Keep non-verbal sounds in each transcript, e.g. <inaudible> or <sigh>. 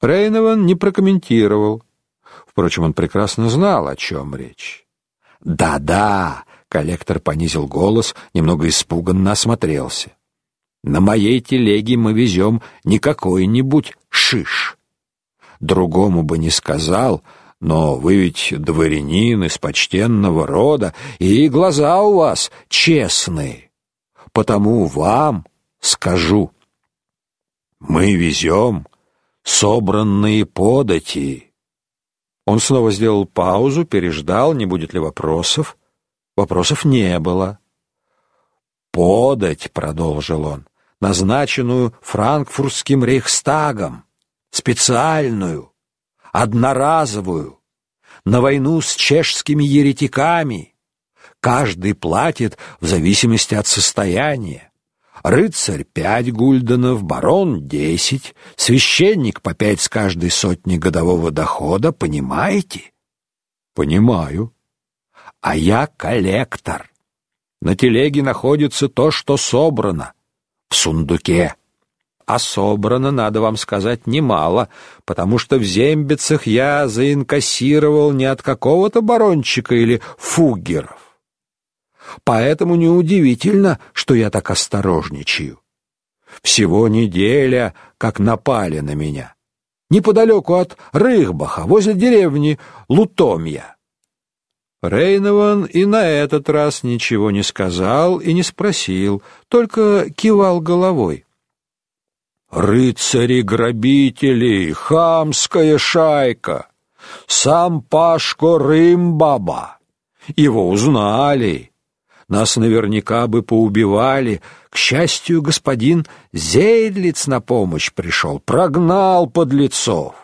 Рейнован не прокомментировал. Впрочем, он прекрасно знал, о чем речь. «Да-да», — коллектор понизил голос, немного испуганно осмотрелся. «На моей телеге мы везем не какой-нибудь шиш. Другому бы не сказал, но вы ведь дворянин из почтенного рода, и глаза у вас честные. Потому вам скажу. Мы везем собранные подати. Он снова сделал паузу, переждал, не будет ли вопросов. Вопросов не было. «Подать», — продолжил он, — «назначенную франкфуртским рейхстагом, специальную, одноразовую, на войну с чешскими еретиками. Каждый платит в зависимости от состояния. Рыцарь пять гульденов, барон десять, священник по пять с каждой сотни годового дохода, понимаете? Понимаю. А я коллектор. На телеге находится то, что собрано в сундуке. А собрано, надо вам сказать, немало, потому что в зембицах я заинкассировал не от какого-то барончика или фугеров. Поэтому неудивительно, что я так осторожничаю. Всего неделя, как напали на меня. Неподалеку от Рыхбаха, возле деревни Лутомья. Рейнован и на этот раз ничего не сказал и не спросил, только кивал головой. Рыцари-грабители, хамская шайка, сам Пашко Рымбаба. Его узнали. Нас наверняка бы поубивали. К счастью, господин Зейдлиц на помощь пришел, прогнал подлецов.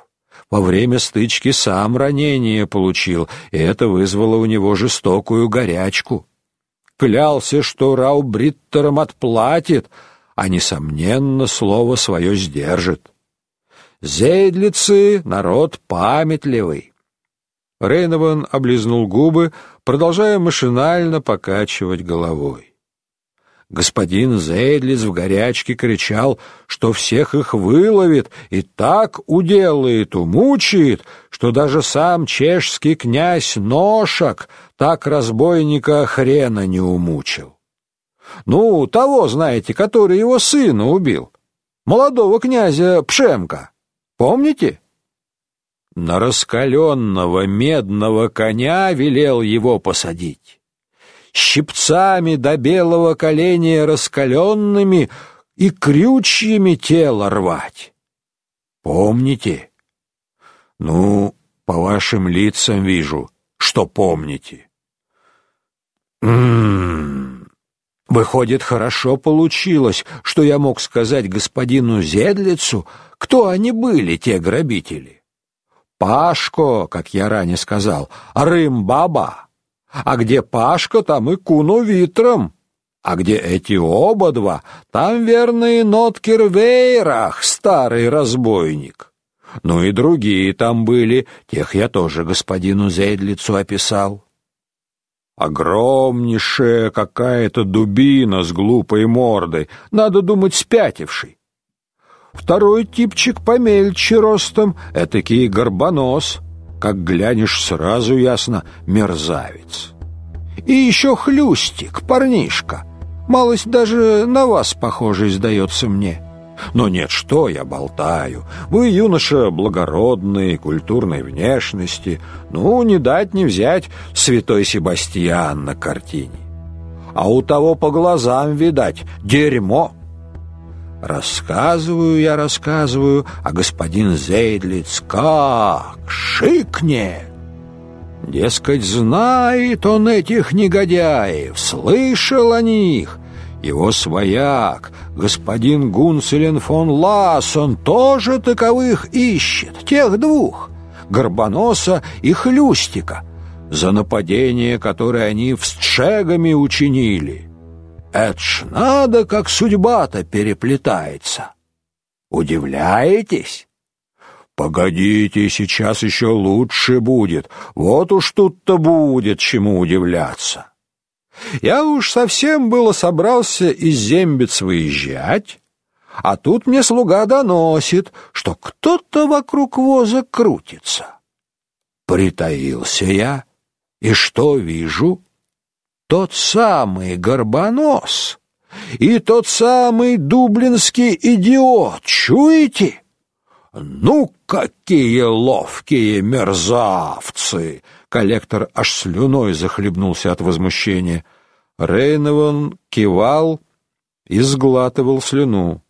Во время стычки сам ранение получил, и это вызвало у него жестокую горячку. Клялся, что Раубриттерам отплатит, а, несомненно, слово свое сдержит. Зейдлицы — народ памятливый. Рейнован облизнул губы, продолжая машинально покачивать головой. Господин Зейдлиц в горячке кричал, что всех их выловит и так уделает, умучает, что даже сам чешский князь Ношак так разбойника хрена не умучил. Ну, того, знаете, который его сына убил. Молодого князя Пшемка. Помните? На раскаленного медного коня велел его посадить. Щипцами до белого коленя раскаленными и крючьями тело рвать. Помните? Ну, по вашим лицам вижу, что помните. М-м-м. Выходит, хорошо получилось, что я мог сказать господину Зедлицу, кто они были, те грабители. Пашко, как я ранее сказал, Рым-баба. А где Пашко, там и Куну Витром. А где эти оба два, там верный Ноткер Вейрах, старый разбойник. Ну и другие там были, тех я тоже господину Зейдлицу описал. Огромнейшая какая-то дубина с глупой мордой, надо думать, спятивший. Второй типчик помельче ростом, этакий горбонос, как глянешь, сразу ясно, мерзавец. И еще хлюстик, парнишка, малость даже на вас похожий, сдается мне. Но нет, что я болтаю. Вы юноша благородной, культурной внешности. Ну, не дать не взять святой Себастьян на картине. А у того по глазам, видать, дерьмо. Рассказываю я, рассказываю, а господин Зейдлиц как шикнет. Дескать, знает он этих негодяев, слышал о них, его свояк, господин Гунцелен фон Лассон, тоже таковых ищет, тех двух, Горбоноса и Хлюстика, за нападение, которое они в Стшегами учинили. Это надо, как судьба-то переплетается. Удивляетесь? Погодите, сейчас еще лучше будет. Вот уж тут-то будет чему удивляться. Я уж совсем было собрался из Зембец выезжать, А тут мне слуга доносит, что кто-то вокруг воза крутится. Притаился я, и что вижу? Тот самый горбонос и тот самый дублинский идиот, чуете? Ну, какие ловкие мерзавцы! Коллектор аж слюной захлебнулся от возмущения. Рейнован кивал и сглатывал слюну.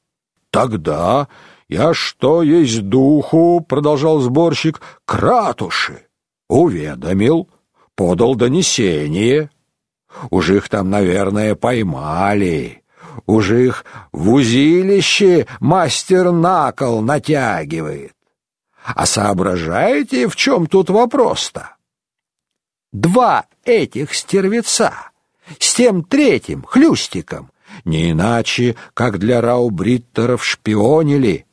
Тогда я что есть духу, продолжал сборщик, кратуши, уведомил, подал донесение. Уж их там, наверное, поймали. Уж их в узилище мастер накол натягивает. А соображаете, в чем тут вопрос-то? Два этих стервеца с тем третьим хлюстиком не иначе, как для раубриттеров шпионили,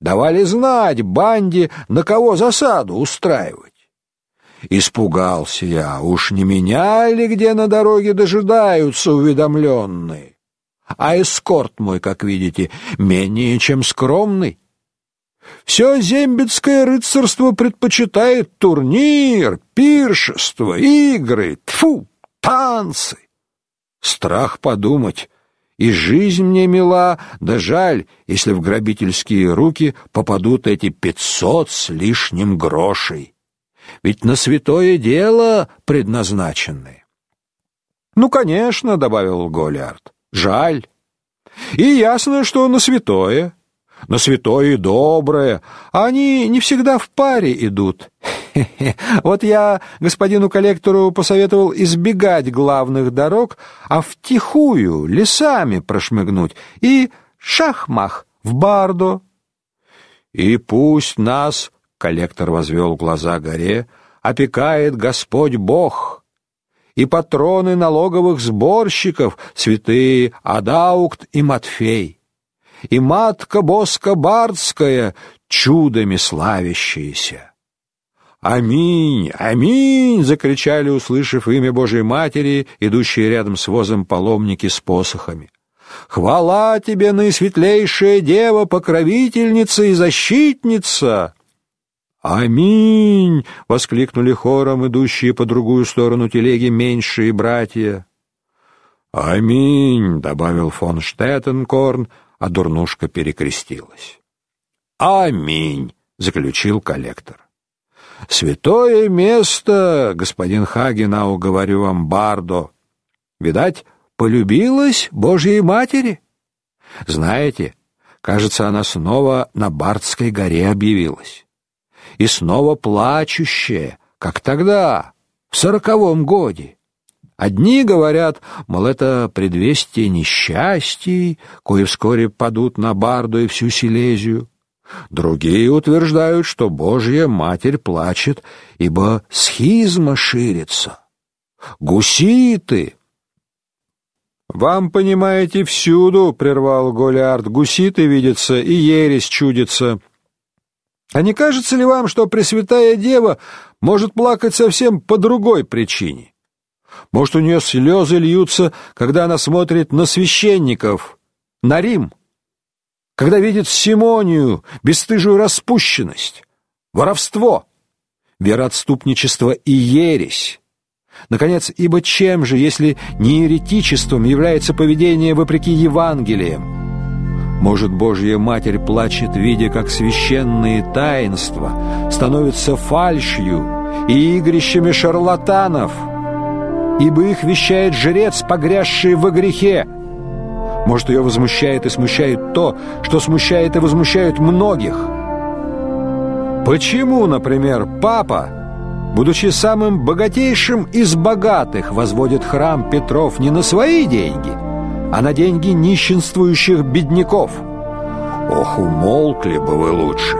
давали знать банде, на кого засаду устраивать. Испугался я, уж не меня ли где на дороге дожидаются уведомленные? А эскорт мой, как видите, менее чем скромный. Все зембецкое рыцарство предпочитает турнир, пиршество, игры, тфу, танцы. Страх подумать, и жизнь мне мила, да жаль, если в грабительские руки попадут эти пятьсот с лишним грошей. Ведь на святое дело предназначены. Ну, конечно, добавил Голиард. Жаль. И ясно, что на святое на святое и доброе, они не всегда в паре идут. <laughs> Вот я господину коллектору посоветовал избегать главных дорог, а втихую лесами прошмыгнуть и шахмах в Бардо. И пусть нас, коллектор возвел глаза горе, опекает Господь Бог. И патроны налоговых сборщиков, святые Адаукт и Матфей и матка Боска Бардская, чудами славящаяся. «Аминь! Аминь!» — закричали, услышав имя Божьей Матери, идущие рядом с возом паломники с посохами. «Хвала тебе, наисветлейшая Дева, покровительница и защитница!» «Аминь!» — воскликнули хором идущие по другую сторону телеги меньшие братья. «Аминь!» — добавил фон Штеттенкорн, а дурнушка перекрестилась. «Аминь!» — заключил коллектор. «Святое место, господин Хагенау, говорю вам, Бардо. Видать, полюбилась Божьей Матери? Знаете, кажется, она снова на Бардской горе объявилась. И снова плачущая, как тогда, в сороковом годе. Одни говорят, мол, это предвестие несчастий, кое вскоре падут на Барду и всю Силезию. Другие утверждают, что Божья Матерь плачет, ибо схизма ширится. Гуситы! «Вам, понимаете, всюду, — прервал Голиард, — гуситы видятся и ересь чудится. А не кажется ли вам, что Пресвятая Дева может плакать совсем по другой причине?» Может, у нее слезы льются, когда она смотрит на священников, на Рим, когда видит симонию, бесстыжую распущенность, воровство, вероотступничество и ересь. Наконец, ибо чем же, если не еретичеством является поведение вопреки Евангелиям? Может, Божья Матерь плачет, видя, как священные таинства становятся фальшью и игрищами шарлатанов — ибо их вещает жрец, погрязший во грехе. Может, ее возмущает и смущает то, что смущает и возмущает многих. Почему, например, папа, будучи самым богатейшим из богатых, возводит храм Петров не на свои деньги, а на деньги нищенствующих бедняков? Ох, умолкли бы вы лучше.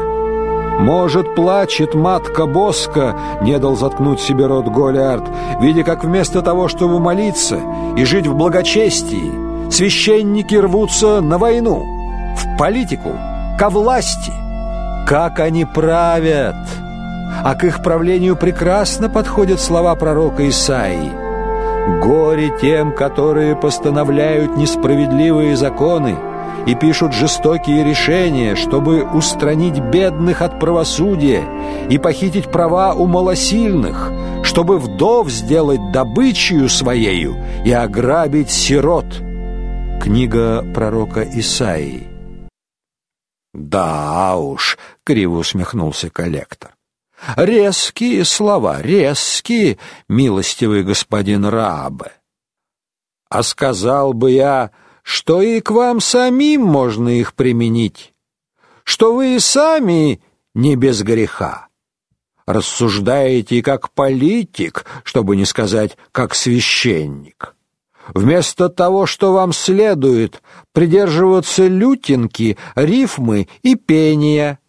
Может, плачет матка Боска, не дал заткнуть себе рот Голиард, видя, как вместо того, чтобы молиться и жить в благочестии, священники рвутся на войну, в политику, ко власти. Как они правят! А к их правлению прекрасно подходят слова пророка Исаии. «Горе тем, которые постановляют несправедливые законы, и пишут жестокие решения, чтобы устранить бедных от правосудия и похитить права у малосильных, чтобы вдов сделать добычей своею и ограбить сирот. Книга пророка Исаии. Да уж, криво усмехнулся коллектор. Резкие слова, резкие, милостивый господин Рабе. А сказал бы я, что и к вам самим можно их применить, что вы и сами не без греха. Рассуждаете как политик, чтобы не сказать как священник. Вместо того, что вам следует придерживаться лютинки, рифмы и пения.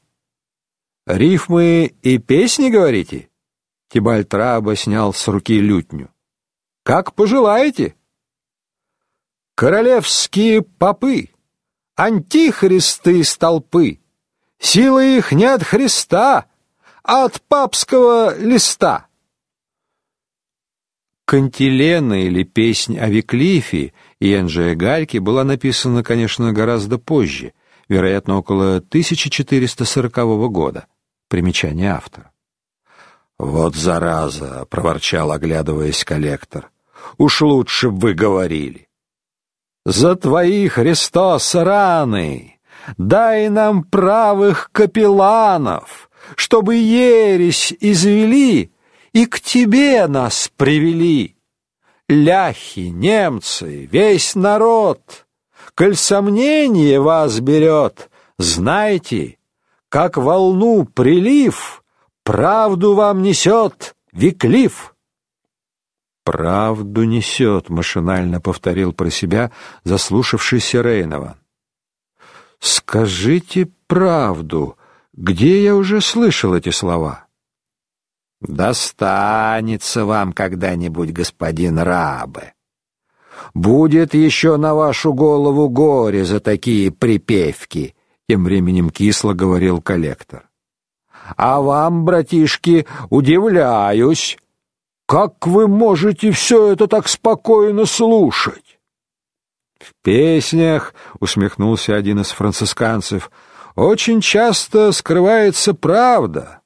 Рифмы и песни, говорите? Тибальт Раба снял с руки лютню. Как пожелаете. Королевские попы, антихристы из толпы, сила их не от Христа, а от папского листа. Кантилена или песнь о Виклифе Энджия Гальки была написана, конечно, гораздо позже, вероятно, около 1440 года. Примечание автора. «Вот зараза!» — проворчал, оглядываясь коллектор. «Уж лучше б вы говорили!» «За твои, Христос, раны! Дай нам правых капелланов, чтобы ересь извели!» и к тебе нас привели. Ляхи, немцы, весь народ, коль сомнение вас берет, знайте, как волну прилив, правду вам несет Виклиф. Правду несет, машинально повторил про себя заслушавшийся Рейнован. Скажите правду, где я уже слышал эти слова? Достанется вам когда-нибудь, господин Рабе. Будет еще на вашу голову горе за такие припевки, тем временем кисло говорил коллектор. А вам, братишки, удивляюсь, как вы можете все это так спокойно слушать? В песнях, усмехнулся один из францисканцев, очень часто скрывается правда.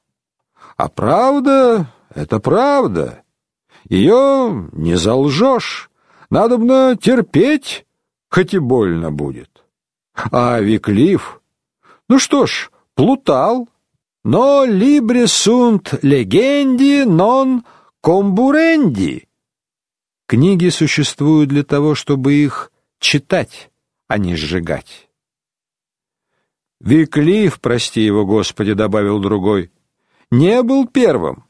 А правда — это правда. Ее не залжешь. Надобно терпеть, хоть и больно будет. А Виклиф... Ну что ж, плутал. Но либре сунт легенди нон комбуренди. Книги существуют для того, чтобы их читать, а не сжигать. Виклиф, прости его, Господи, добавил другой, — не был первым.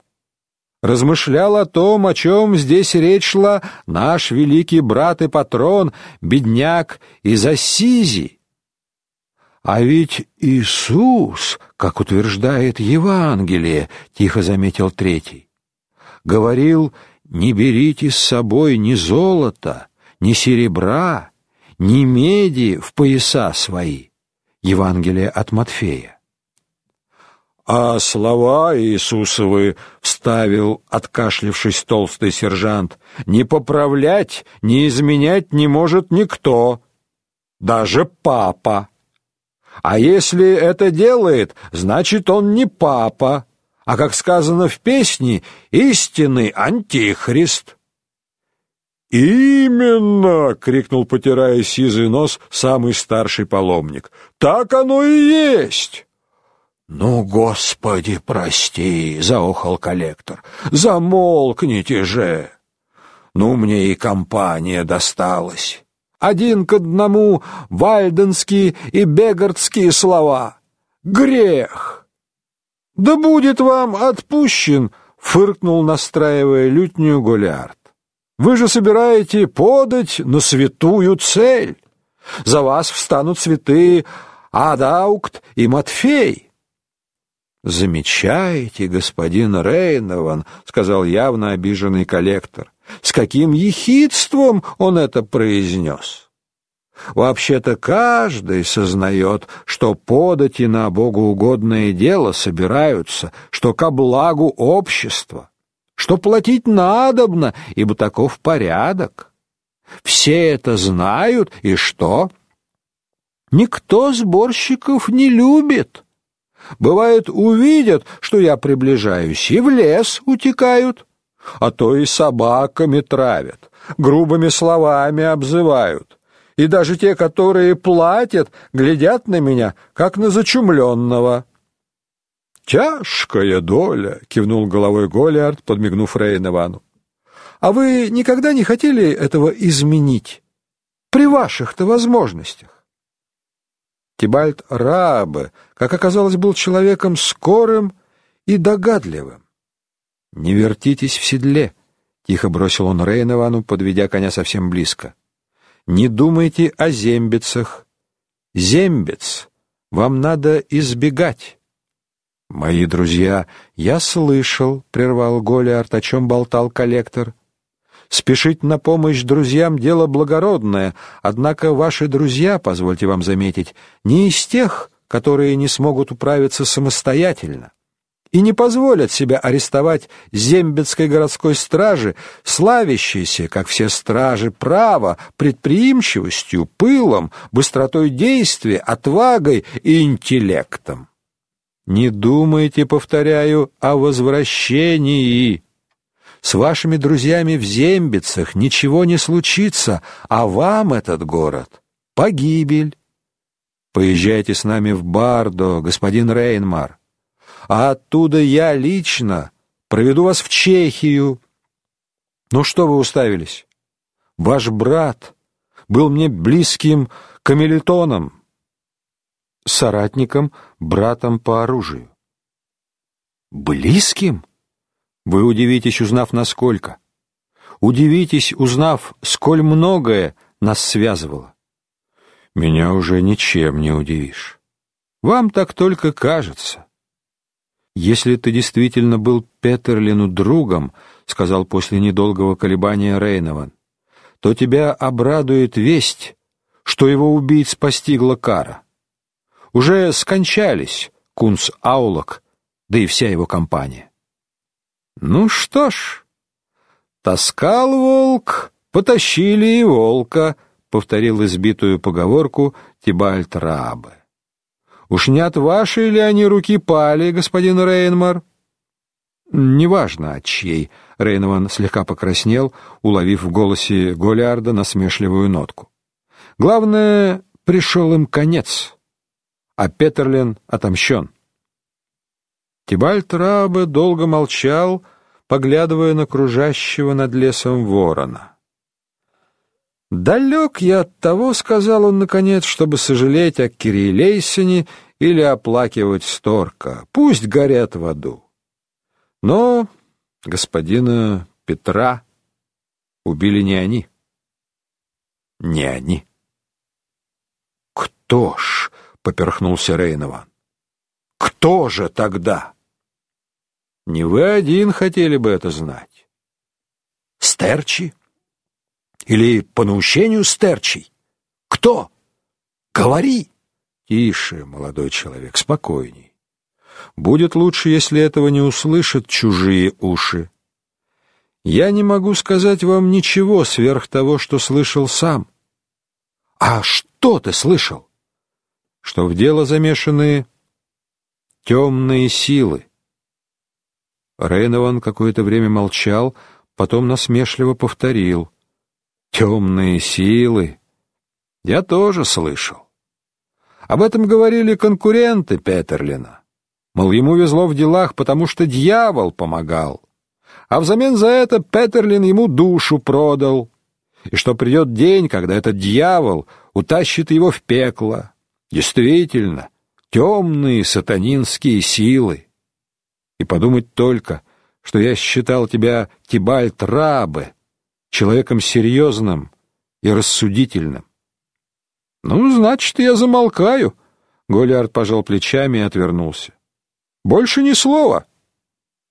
Размышлял о том, о чем здесь речь шла наш великий брат и патрон, бедняк из Ассизи. А ведь Иисус, как утверждает Евангелие, тихо заметил третий, говорил: "Не берите с собой ни золота, ни серебра, ни меди в пояса свои". Евангелие от Матфея. А слова Иисусовы, вставил, откашлившись толстый сержант, не поправлять, не изменять не может никто, даже папа. А если это делает, значит, он не папа, а, как сказано в песне, истинный антихрист. «Именно!» — крикнул, потирая сизый нос, самый старший паломник. «Так оно и есть!» «Ну, Господи, прости!» — заохал коллектор. «Замолкните же! Ну, мне и компания досталась. Один к одному вальденские и бегардские слова. Грех!» «Да будет вам отпущен!» — фыркнул, настраивая лютню Голиард. «Вы же собираете подать на святую цель. За вас встанут святые Адаукт и Матфей». Замечаете, господин Рейнован, сказал явно обиженный коллектор. С каким ехидством он это произнес. Вообще-то каждый сознает, что подати на богоугодное дело собираются, что ко благу общества, что платить надобно, ибо таков порядок. Все это знают, и что? Никто сборщиков не любит. Бывает, увидят, что я приближаюсь, и в лес утекают, а то и собаками травят, грубыми словами обзывают. И даже те, которые платят, глядят на меня, как на зачумленного. «Тяжкая доля», — кивнул головой Голиард, подмигнув Рейновану. «А вы никогда не хотели этого изменить? При ваших-то возможностях?» Тибальт Раабе, как оказалось, был человеком скорым и догадливым. «Не вертитесь в седле», — тихо бросил он Рейновану, подведя коня совсем близко. «Не думайте о зембицах. Зембец вам надо избегать». «Мои друзья, я слышал», — прервал Голиард, о чем болтал коллектор. «Спешить на помощь друзьям — дело благородное, однако ваши друзья, позвольте вам заметить, не из тех, которые не смогут управиться самостоятельно и не позволят себя арестовать зембецкой городской стражи, славящейся, как все стражи, право, предприимчивостью, пылом, быстротой действия, отвагой и интеллектом. Не думайте, повторяю, о возвращении. С вашими друзьями в Зембицах ничего не случится, а вам этот город — погибель. Поезжайте с нами в Бардо, господин Рейнмар, а оттуда я лично проведу вас в Чехию. Ну что вы уставились? Ваш брат был мне близким камелетоном соратником, братом по оружию. Близким? Вы удивитесь, узнав, насколько. Удивитесь, узнав, сколь многое нас связывало. Меня уже ничем не удивишь. Вам так только кажется. Если ты действительно был Петерлину другом, сказал после недолгого колебания Рейнован, то тебя обрадует весть, что его убийц постигла кара уже скончались Кунц Аулок, да и вся его компания. Ну что ж, таскал волк, потащили и волка, повторил избитую поговорку Тибальт Рабе. Уж не от вашей ли они руки пали, господин Рейнмар? Неважно, от чьей. Рейнован слегка покраснел, уловив в голосе Голиарда насмешливую нотку. Главное, пришел им конец а Петерлин отомщен. Тибальт Рабе долго молчал, поглядывая на кружащего над лесом ворона. «Далек я от того, — сказал он наконец, — чтобы сожалеть о Кириллейсоне или оплакивать Сторка. Пусть горят в аду. Но господина Петра убили не они. Не они. Кто ж? — поперхнулся Рейнован. «Кто же тогда?» «Не вы один хотели бы это знать». «Стерчи? Или по наущению Стерчий? Кто? Говори!» «Тише, молодой человек, спокойней. Будет лучше, если этого не услышат чужие уши. Я не могу сказать вам ничего сверх того, что слышал сам». «А что ты слышал?» что в дело замешаны темные силы. Рейнован какое-то время молчал, потом насмешливо повторил. «Темные силы!» Я тоже слышал. Об этом говорили конкуренты Петерлина. Мол, ему везло в делах, потому что дьявол помогал. А взамен за это Петерлин ему душу продал. И что придет день, когда этот дьявол утащит его в пекло. Действительно, темные сатанинские силы. И подумать только, что я считал тебя Тибальт Рабе, человеком серьезным и рассудительным. Ну, значит, я замолкаю. Голиард пожал плечами и отвернулся. Больше ни слова.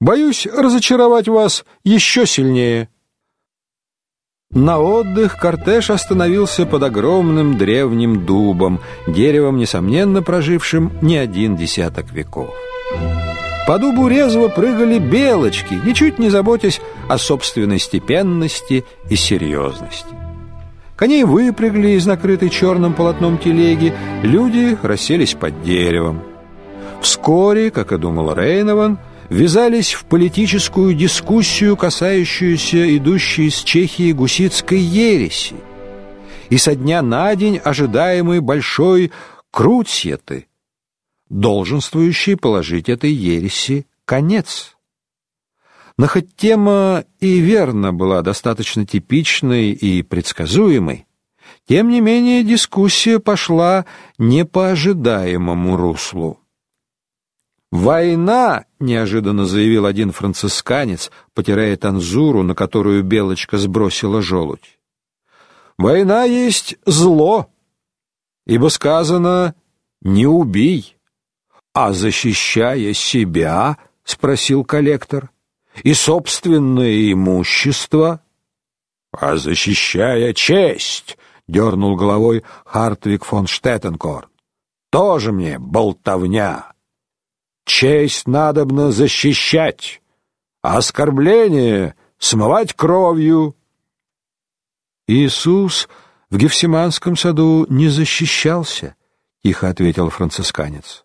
Боюсь разочаровать вас еще сильнее. На отдых кортеж остановился под огромным древним дубом, деревом, несомненно, прожившим не один десяток веков. По дубу резво прыгали белочки, ничуть не заботясь о собственной степенности и серьезности. Коней выпрягли из накрытой черным полотном телеги, люди расселись под деревом. Вскоре, как и думал Рейнован, ввязались в политическую дискуссию, касающуюся идущей из Чехии гусицкой ереси, и со дня на день ожидаемой большой крутсеты, долженствующей положить этой ереси конец. Но хоть тема и верно была достаточно типичной и предсказуемой, тем не менее дискуссия пошла не по ожидаемому руслу. «Война!» — неожиданно заявил один францисканец, потирая танзуру, на которую белочка сбросила желудь. «Война есть зло, ибо сказано «не убий». «А защищая себя?» — спросил коллектор. «И собственное имущество?» «А защищая честь?» — дернул головой Хартвиг фон Штеттенкорн. «Тоже мне болтовня!» Честь надобно защищать, а оскорбление смывать кровью. Иисус в Гефсиманском саду не защищался, тихо ответил францисканец,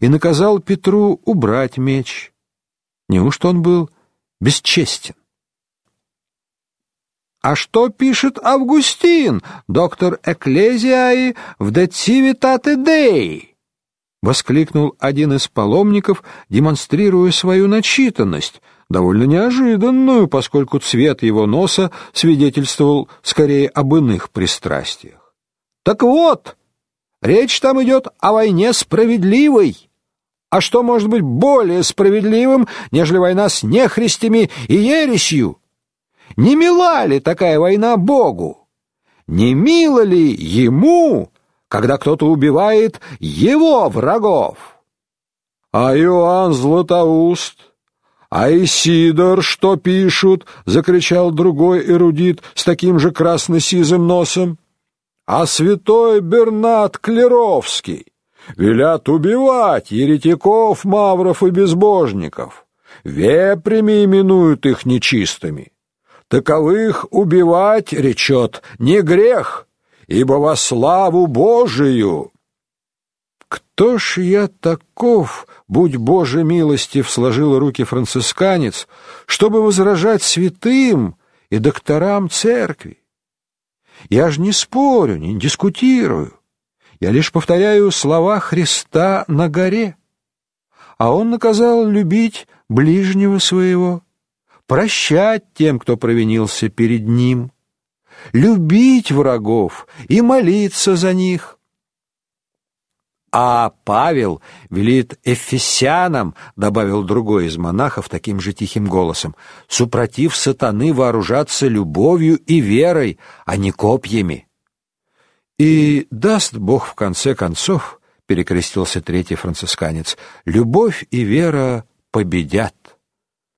и наказал Петру убрать меч. Неужто он был бесчестен? А что пишет Августин, доктор Экклезиаи в «De Civitate Dei»? воскликнул один из паломников, демонстрируя свою начитанность, довольно неожиданную, поскольку цвет его носа свидетельствовал скорее об иных пристрастиях. Так вот, речь там идет о войне справедливой. А что может быть более справедливым, нежели война с нехристями и ересью? Не мила ли такая война Богу? Не мило ли ему когда кто-то убивает его врагов. А Иоанн Златоуст, а Исидор что пишут, закричал другой эрудит с таким же красно-сизым носом. А святой Бернат Клеровский велят убивать еретиков, мавров и безбожников. Вепрями именуют их нечистыми. Таковых убивать, речет, не грех, ибо во славу Божию. Кто ж я таков, будь Боже милостив, сложил руки францисканец, чтобы возражать святым и докторам церкви? Я ж не спорю, не дискутирую. Я лишь повторяю слова Христа на горе. А он наказал любить ближнего своего, прощать тем, кто провинился перед ним, любить врагов и молиться за них. А Павел велит эфесянам, добавил другой из монахов таким же тихим голосом, супротив сатаны вооружаться любовью и верой, а не копьями. И даст Бог в конце концов, перекрестился третий францисканец, любовь и вера победят.